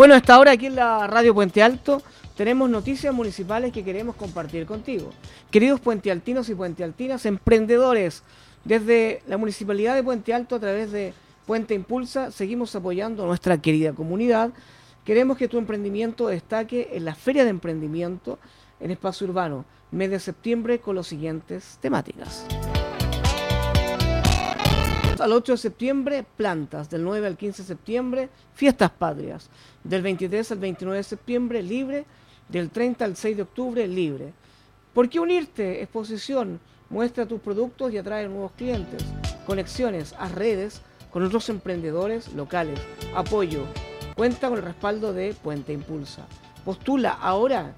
Bueno, hasta ahora aquí en la Radio Puente Alto tenemos noticias municipales que queremos compartir contigo. Queridos puentealtinos y puentealtinas, emprendedores, desde la Municipalidad de Puente Alto a través de Puente Impulsa seguimos apoyando a nuestra querida comunidad. Queremos que tu emprendimiento destaque en la Feria de Emprendimiento en Espacio Urbano, mes de septiembre, con las siguientes temáticas. Al 8 de septiembre, plantas. Del 9 al 15 de septiembre, fiestas patrias. Del 23 al 29 de septiembre, libre. Del 30 al 6 de octubre, libre. ¿Por qué unirte? Exposición. Muestra tus productos y atrae nuevos clientes. Conexiones a redes con otros emprendedores locales. Apoyo. Cuenta con el respaldo de Puente Impulsa. Postula ahora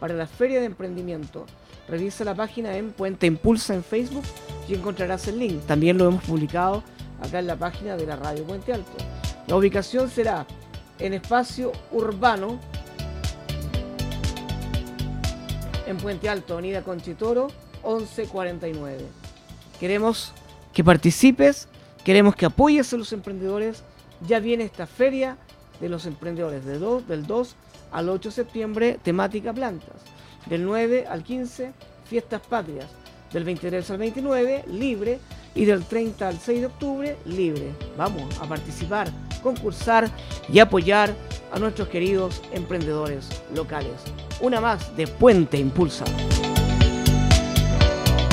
para la Feria de Emprendimiento. Revisa la página en Puente Impulsa en Facebook y encontrarás el link. También lo hemos publicado acá en la página de la Radio Puente Alto. La ubicación será en espacio urbano en Puente Alto, Avenida Conchitoro, 1149. Queremos que participes, queremos que apoyes a los emprendedores. Ya viene esta feria de los emprendedores del 2, del 2 al 8 de septiembre, temática plantas. Del 9 al 15, fiestas patrias. Del 23 al 29, libre. Y del 30 al 6 de octubre, libre. Vamos a participar, concursar y apoyar a nuestros queridos emprendedores locales. Una más de Puente Impulsa.